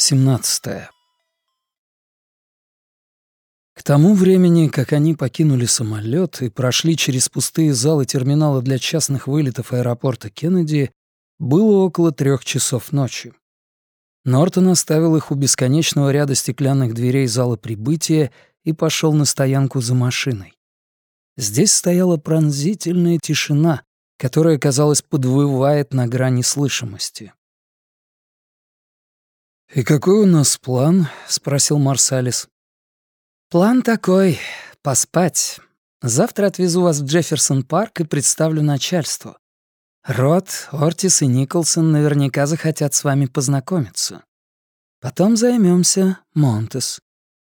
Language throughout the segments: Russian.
Глава 17 К тому времени, как они покинули самолет и прошли через пустые залы терминала для частных вылетов аэропорта Кеннеди, было около трех часов ночи. Нортон оставил их у бесконечного ряда стеклянных дверей зала прибытия и пошел на стоянку за машиной. Здесь стояла пронзительная тишина, которая, казалось, подвывает на грани слышимости. «И какой у нас план?» — спросил Марсалис. «План такой — поспать. Завтра отвезу вас в Джефферсон-парк и представлю начальству. Рот, Ортис и Николсон наверняка захотят с вами познакомиться. Потом займемся Монтес.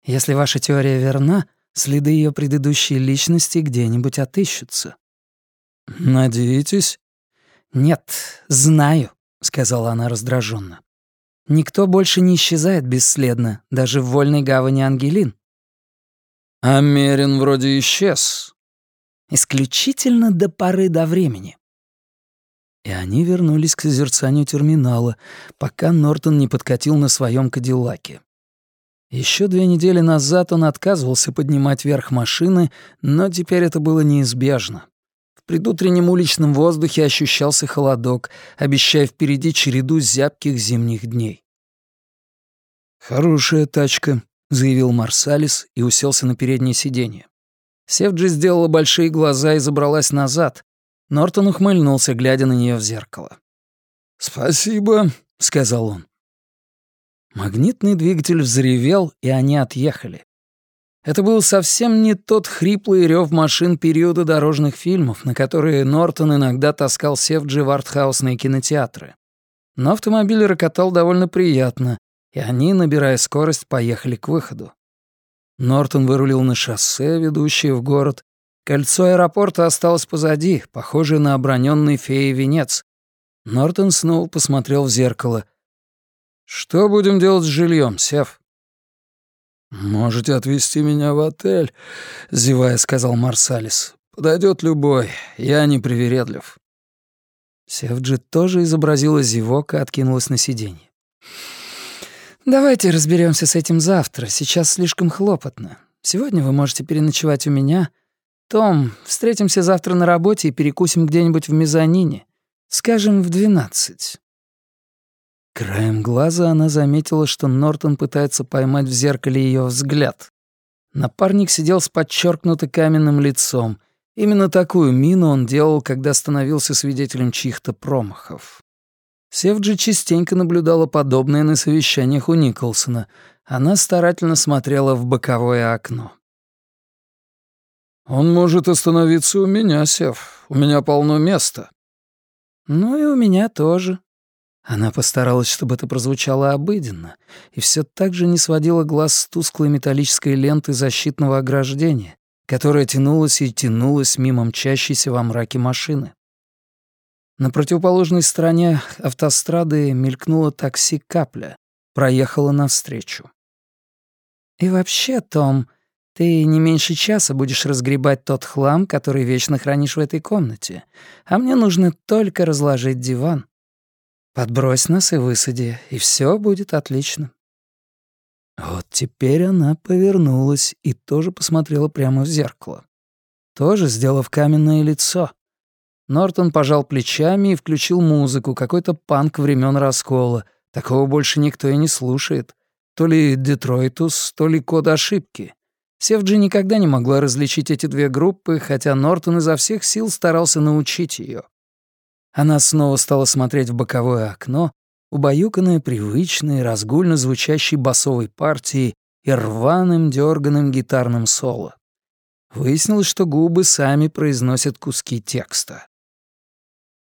Если ваша теория верна, следы ее предыдущей личности где-нибудь отыщутся». «Надеетесь?» «Нет, знаю», — сказала она раздраженно. Никто больше не исчезает бесследно, даже в вольной гавани Ангелин. А Мерин вроде исчез. Исключительно до поры до времени. И они вернулись к созерцанию терминала, пока Нортон не подкатил на своем кадиллаке. Еще две недели назад он отказывался поднимать вверх машины, но теперь это было неизбежно. Предутреннем уличном воздухе ощущался холодок, обещая впереди череду зябких зимних дней. «Хорошая тачка», — заявил Марсалис и уселся на переднее сиденье. Севджи сделала большие глаза и забралась назад. Нортон ухмыльнулся, глядя на нее в зеркало. «Спасибо», — сказал он. Магнитный двигатель взревел, и они отъехали. Это был совсем не тот хриплый рев машин периода дорожных фильмов, на которые Нортон иногда таскал Севджи в артхаусные кинотеатры. Но автомобиль рокотал довольно приятно, и они, набирая скорость, поехали к выходу. Нортон вырулил на шоссе, ведущее в город. Кольцо аэропорта осталось позади, похожее на оброненный феей венец. Нортон снова посмотрел в зеркало. «Что будем делать с жильем, Сев?» «Можете отвезти меня в отель», — зевая сказал Марсалис. «Подойдет любой, я не привередлив». Севджи тоже изобразила зевок и откинулась на сиденье. «Давайте разберемся с этим завтра, сейчас слишком хлопотно. Сегодня вы можете переночевать у меня. Том, встретимся завтра на работе и перекусим где-нибудь в мезонине. Скажем, в двенадцать». Краем глаза она заметила, что Нортон пытается поймать в зеркале ее взгляд. Напарник сидел с подчеркнуто каменным лицом. Именно такую мину он делал, когда становился свидетелем чьих-то промахов. Севджи частенько наблюдала подобное на совещаниях у Николсона. Она старательно смотрела в боковое окно. «Он может остановиться у меня, Сев. У меня полно места». «Ну и у меня тоже», она постаралась, чтобы это прозвучало обыденно, и все так же не сводила глаз с тусклой металлической ленты защитного ограждения, которая тянулась и тянулась мимо мчащейся во мраке машины. На противоположной стороне автострады мелькнуло такси «Капля», проехала навстречу. «И вообще, Том, ты не меньше часа будешь разгребать тот хлам, который вечно хранишь в этой комнате, а мне нужно только разложить диван». Подбрось нас и высади, и все будет отлично». Вот теперь она повернулась и тоже посмотрела прямо в зеркало. Тоже сделав каменное лицо. Нортон пожал плечами и включил музыку, какой-то панк времен раскола. Такого больше никто и не слушает. То ли Детройтус, то ли код ошибки. Севджи никогда не могла различить эти две группы, хотя Нортон изо всех сил старался научить ее. Она снова стала смотреть в боковое окно, убаюканное привычной, разгульно звучащей басовой партией и рваным дерганым гитарным соло. Выяснилось, что губы сами произносят куски текста.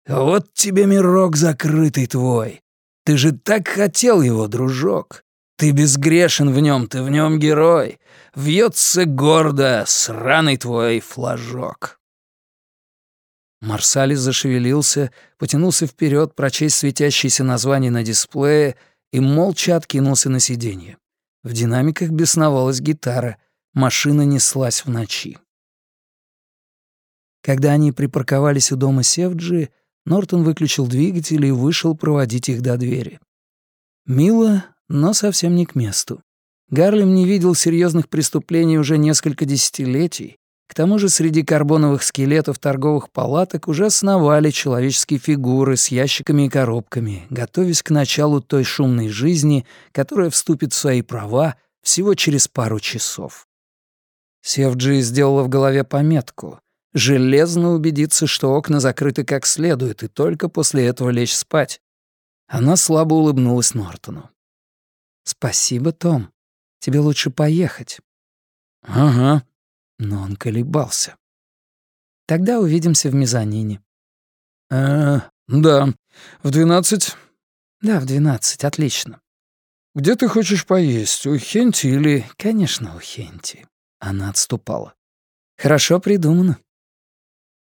«Вот тебе мирок закрытый твой. Ты же так хотел его, дружок. Ты безгрешен в нем, ты в нем герой. Вьется гордо сраный твой флажок». Марсалис зашевелился, потянулся вперед, прочесть светящиеся названия на дисплее и молча откинулся на сиденье. В динамиках бесновалась гитара, машина неслась в ночи. Когда они припарковались у дома Севджи, Нортон выключил двигатель и вышел проводить их до двери. Мило, но совсем не к месту. Гарлем не видел серьезных преступлений уже несколько десятилетий. К тому же среди карбоновых скелетов торговых палаток уже сновали человеческие фигуры с ящиками и коробками, готовясь к началу той шумной жизни, которая вступит в свои права всего через пару часов. Севджи сделала в голове пометку — железно убедиться, что окна закрыты как следует, и только после этого лечь спать. Она слабо улыбнулась Нортону. «Спасибо, Том. Тебе лучше поехать». «Ага». Но он колебался. «Тогда увидимся в мезонине». «Э, да. В двенадцать?» «Да, в двенадцать. Отлично». «Где ты хочешь поесть? У Хенти или...» «Конечно, у Хенти». Она отступала. «Хорошо придумано».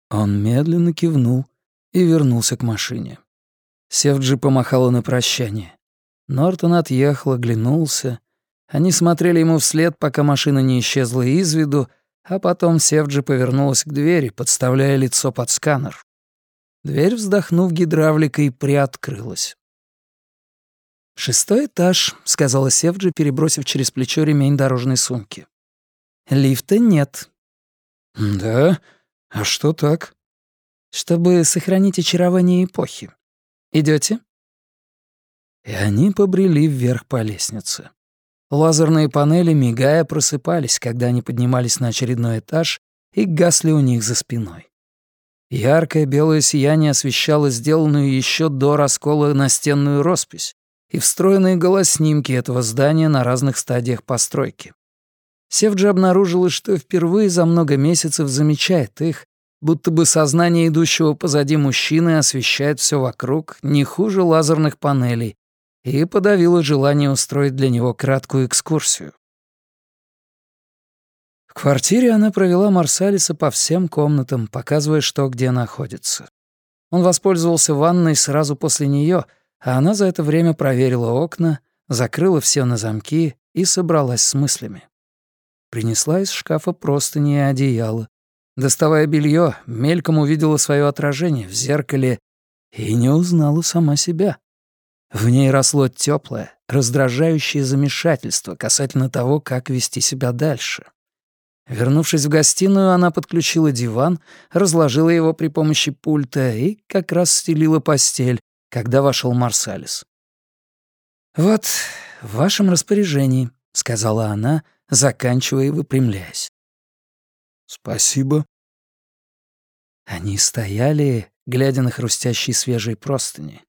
Он медленно кивнул и вернулся к машине. Севджи помахала на прощание. Нортон отъехал, оглянулся. Они смотрели ему вслед, пока машина не исчезла из виду, а потом Севджи повернулась к двери, подставляя лицо под сканер. Дверь, вздохнув гидравликой, приоткрылась. «Шестой этаж», — сказала Севджи, перебросив через плечо ремень дорожной сумки. «Лифта нет». «Да? А что так?» «Чтобы сохранить очарование эпохи. Идете? И они побрели вверх по лестнице. Лазерные панели, мигая, просыпались, когда они поднимались на очередной этаж и гасли у них за спиной. Яркое белое сияние освещало сделанную еще до раскола настенную роспись и встроенные голоснимки этого здания на разных стадиях постройки. Севджи обнаружила, что впервые за много месяцев замечает их будто бы сознание идущего позади мужчины освещает все вокруг не хуже лазерных панелей, и подавило желание устроить для него краткую экскурсию. В квартире она провела Марсалиса по всем комнатам, показывая, что где находится. Он воспользовался ванной сразу после нее, а она за это время проверила окна, закрыла все на замки и собралась с мыслями. Принесла из шкафа простыни и одеяло, Доставая белье, мельком увидела свое отражение в зеркале и не узнала сама себя. В ней росло теплое, раздражающее замешательство касательно того, как вести себя дальше. Вернувшись в гостиную, она подключила диван, разложила его при помощи пульта и как раз стелила постель, когда вошел Марсалис. «Вот, в вашем распоряжении», — сказала она, заканчивая и выпрямляясь. «Спасибо». Они стояли, глядя на хрустящие свежие простыни.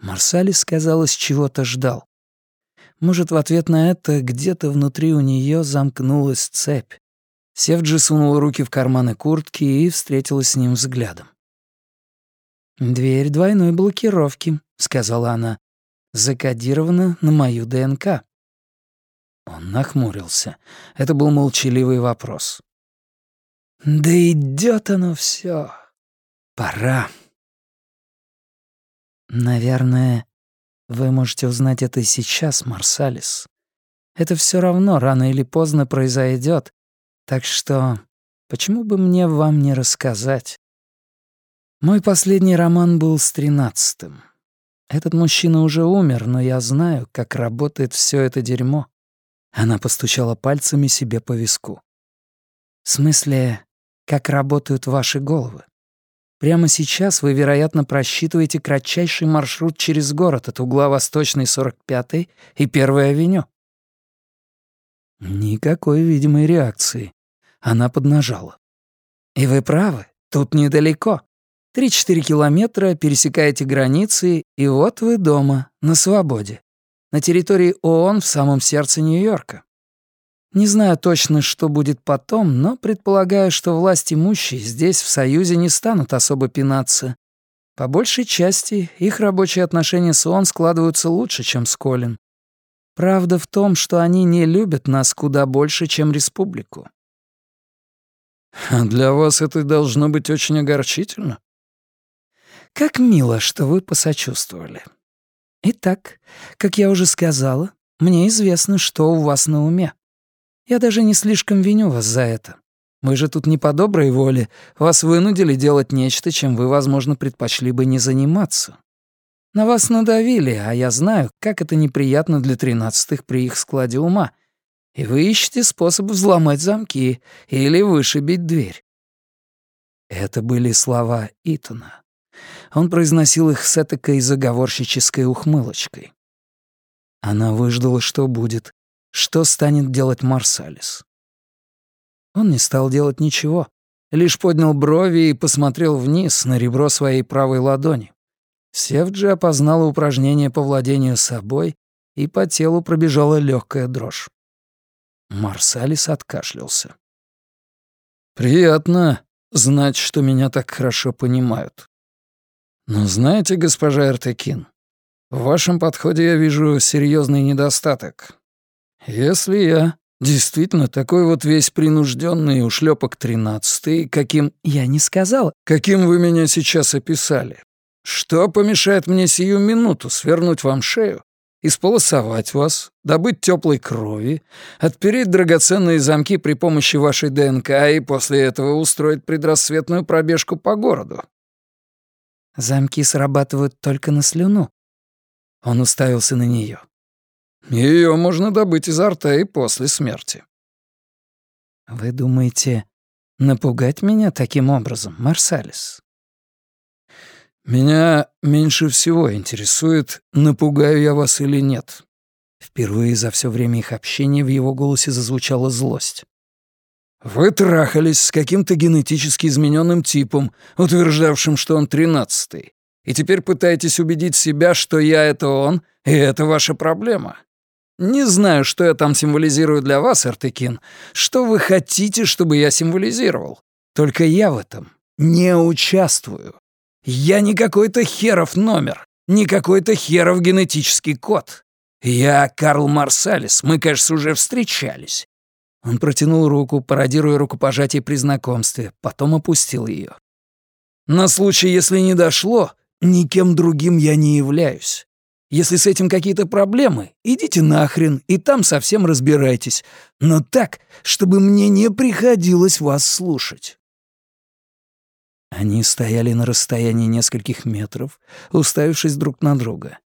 Марсалис, казалось, чего-то ждал. Может, в ответ на это где-то внутри у нее замкнулась цепь. Севджи сунула руки в карманы куртки и встретилась с ним взглядом. «Дверь двойной блокировки», — сказала она. «Закодирована на мою ДНК». Он нахмурился. Это был молчаливый вопрос. Да идет оно все. Пора. Наверное, вы можете узнать это сейчас, Марсалис. Это все равно рано или поздно произойдет, так что почему бы мне вам не рассказать? Мой последний роман был с тринадцатым. Этот мужчина уже умер, но я знаю, как работает все это дерьмо. Она постучала пальцами себе по виску. В смысле, как работают ваши головы. Прямо сейчас вы, вероятно, просчитываете кратчайший маршрут через город от угла Восточной 45-й и Первой авеню. Никакой видимой реакции. Она поднажала. И вы правы, тут недалеко. Три-четыре километра, пересекаете границы, и вот вы дома, на свободе. На территории ООН в самом сердце Нью-Йорка. Не знаю точно, что будет потом, но предполагаю, что власть имущие здесь, в Союзе, не станут особо пинаться. По большей части, их рабочие отношения с ООН складываются лучше, чем с Колин. Правда в том, что они не любят нас куда больше, чем республику. Для вас это должно быть очень огорчительно. Как мило, что вы посочувствовали. Итак, как я уже сказала, мне известно, что у вас на уме. Я даже не слишком виню вас за это. Мы же тут не по доброй воле. Вас вынудили делать нечто, чем вы, возможно, предпочли бы не заниматься. На вас надавили, а я знаю, как это неприятно для тринадцатых при их складе ума. И вы ищете способ взломать замки или вышибить дверь». Это были слова Итана. Он произносил их с этакой заговорщической ухмылочкой. Она выждала, что будет, что станет делать Марсалис. Он не стал делать ничего, лишь поднял брови и посмотрел вниз на ребро своей правой ладони. Севджи опознала упражнение по владению собой, и по телу пробежала легкая дрожь. Марсалис откашлялся. «Приятно знать, что меня так хорошо понимают. Но знаете, госпожа Эртекин, в вашем подходе я вижу серьезный недостаток. Если я действительно такой вот весь принужденный ушлепок тринадцатый, каким я не сказала, каким вы меня сейчас описали, что помешает мне сию минуту свернуть вам шею, исполосовать вас, добыть теплой крови, отпереть драгоценные замки при помощи вашей ДНК и после этого устроить предрассветную пробежку по городу? Замки срабатывают только на слюну. Он уставился на нее. Ее можно добыть изо рта и после смерти. Вы думаете, напугать меня таким образом, Марсалис? Меня меньше всего интересует, напугаю я вас или нет. Впервые за все время их общения в его голосе зазвучала злость. Вы трахались с каким-то генетически измененным типом, утверждавшим, что он тринадцатый, и теперь пытаетесь убедить себя, что я — это он, и это ваша проблема. Не знаю, что я там символизирую для вас, Артекин, что вы хотите, чтобы я символизировал. Только я в этом не участвую. Я не какой-то херов номер, не какой-то херов генетический код. Я Карл Марсалис, мы, кажется, уже встречались. Он протянул руку, пародируя рукопожатие при знакомстве, потом опустил ее. «На случай, если не дошло, никем другим я не являюсь. Если с этим какие-то проблемы, идите нахрен и там совсем разбирайтесь. Но так, чтобы мне не приходилось вас слушать». Они стояли на расстоянии нескольких метров, уставившись друг на друга.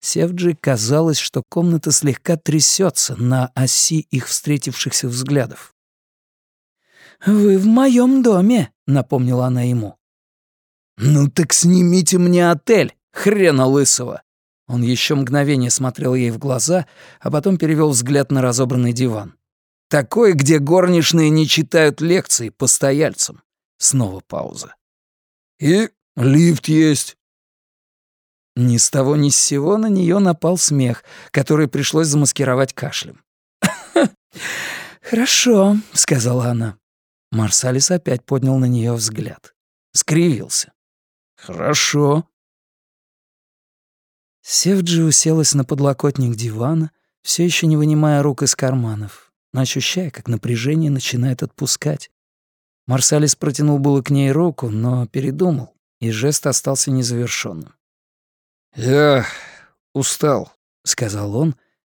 Севджи казалось, что комната слегка трясется на оси их встретившихся взглядов. «Вы в моем доме», — напомнила она ему. «Ну так снимите мне отель, хрена лысого!» Он еще мгновение смотрел ей в глаза, а потом перевел взгляд на разобранный диван. «Такой, где горничные не читают лекции постояльцам». Снова пауза. «И лифт есть», ни с того ни с сего на нее напал смех, который пришлось замаскировать кашлем. «Хорошо», — сказала она. Марсалис опять поднял на нее взгляд. Скривился. «Хорошо». Севджи уселась на подлокотник дивана, все еще не вынимая рук из карманов, но ощущая, как напряжение начинает отпускать. Марсалис протянул было к ней руку, но передумал, и жест остался незавершенным. «Я устал», — сказал он,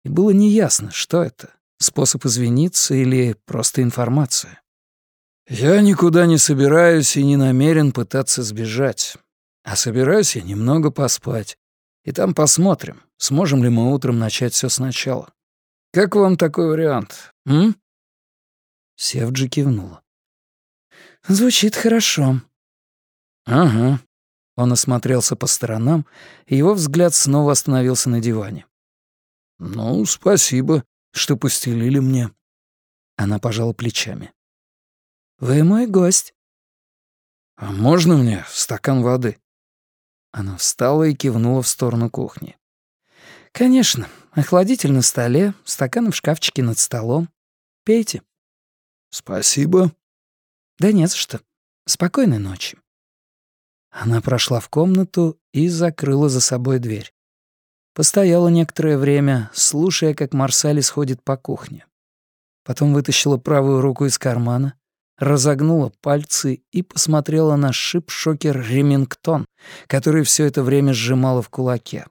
и было неясно, что это — способ извиниться или просто информация. «Я никуда не собираюсь и не намерен пытаться сбежать. А собираюсь я немного поспать. И там посмотрим, сможем ли мы утром начать все сначала. Как вам такой вариант, м?» Севджи кивнула. «Звучит хорошо». «Ага», он осмотрелся по сторонам, и его взгляд снова остановился на диване. «Ну, спасибо, что постелили мне». Она пожала плечами. «Вы мой гость». «А можно мне стакан воды?» Она встала и кивнула в сторону кухни. «Конечно. Охладитель на столе, стаканы в шкафчике над столом. Пейте». «Спасибо». «Да нет за что. Спокойной ночи». Она прошла в комнату и закрыла за собой дверь. Постояла некоторое время, слушая, как Марсали сходит по кухне. Потом вытащила правую руку из кармана, разогнула пальцы и посмотрела на шип-шокер Ремингтон, который все это время сжимала в кулаке.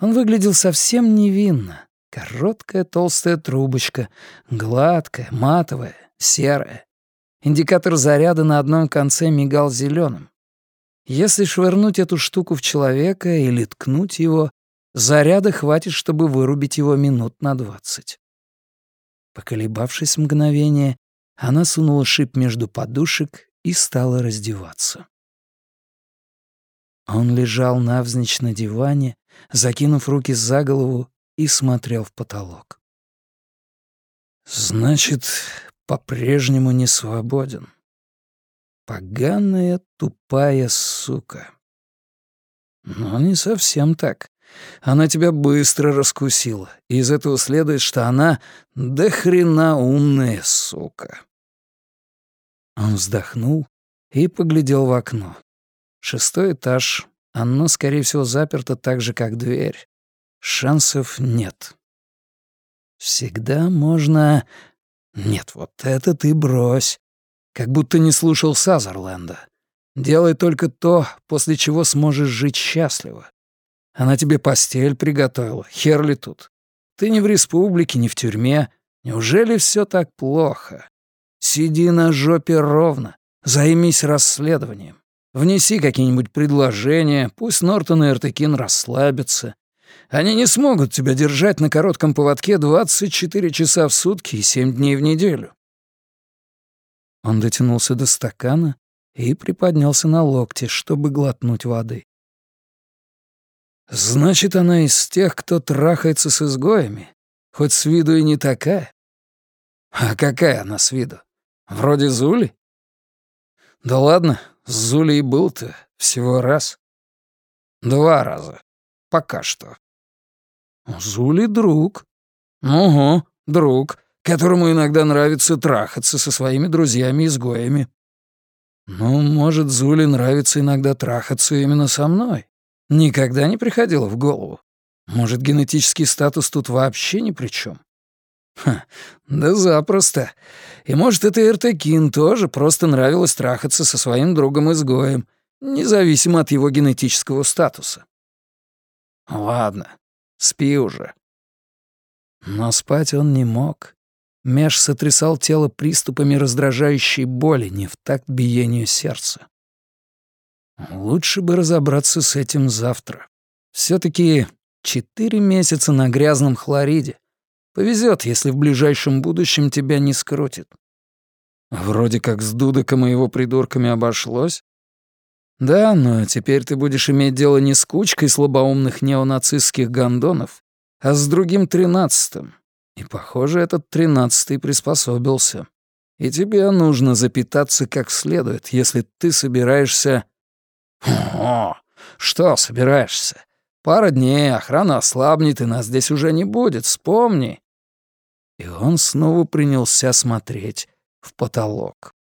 Он выглядел совсем невинно. Короткая толстая трубочка, гладкая, матовая, серая. Индикатор заряда на одном конце мигал зеленым. Если швырнуть эту штуку в человека или ткнуть его, заряда хватит, чтобы вырубить его минут на двадцать. Поколебавшись мгновение, она сунула шип между подушек и стала раздеваться. Он лежал навзничь на диване, закинув руки за голову и смотрел в потолок. «Значит, по-прежнему не свободен. Поганая, тупая сука. Но не совсем так. Она тебя быстро раскусила, и из этого следует, что она до хрена умная сука». Он вздохнул и поглядел в окно. Шестой этаж. Оно, скорее всего, заперто так же, как дверь. Шансов нет. Всегда можно... Нет, вот это ты брось. Как будто не слушал Сазерленда. Делай только то, после чего сможешь жить счастливо. Она тебе постель приготовила, хер ли тут. Ты не в республике, не в тюрьме. Неужели все так плохо? Сиди на жопе ровно, займись расследованием. Внеси какие-нибудь предложения, пусть Нортон и Эртекин расслабятся. Они не смогут тебя держать на коротком поводке 24 часа в сутки и 7 дней в неделю. Он дотянулся до стакана и приподнялся на локте, чтобы глотнуть воды. «Значит, она из тех, кто трахается с изгоями, хоть с виду и не такая? А какая она с виду? Вроде Зули? Да ладно, с Зулей был-то всего раз. Два раза. Пока что. Зули — друг. Угу, друг, которому иногда нравится трахаться со своими друзьями-изгоями. Ну, может, Зуле нравится иногда трахаться именно со мной. Никогда не приходило в голову. Может, генетический статус тут вообще ни при чем. Ха, да запросто. И может, это Эртекин тоже просто нравилось трахаться со своим другом-изгоем, независимо от его генетического статуса. Ладно, спи уже. Но спать он не мог. Меж сотрясал тело приступами раздражающей боли, не в такт биению сердца. Лучше бы разобраться с этим завтра. все таки четыре месяца на грязном хлориде. Повезет, если в ближайшем будущем тебя не скрутит. Вроде как с Дудоком и его придурками обошлось. Да, но теперь ты будешь иметь дело не с кучкой слабоумных неонацистских гондонов, а с другим тринадцатым. И, похоже, этот тринадцатый приспособился. И тебе нужно запитаться как следует, если ты собираешься... О, что собираешься? Пара дней, охрана ослабнет, и нас здесь уже не будет, вспомни. И он снова принялся смотреть в потолок.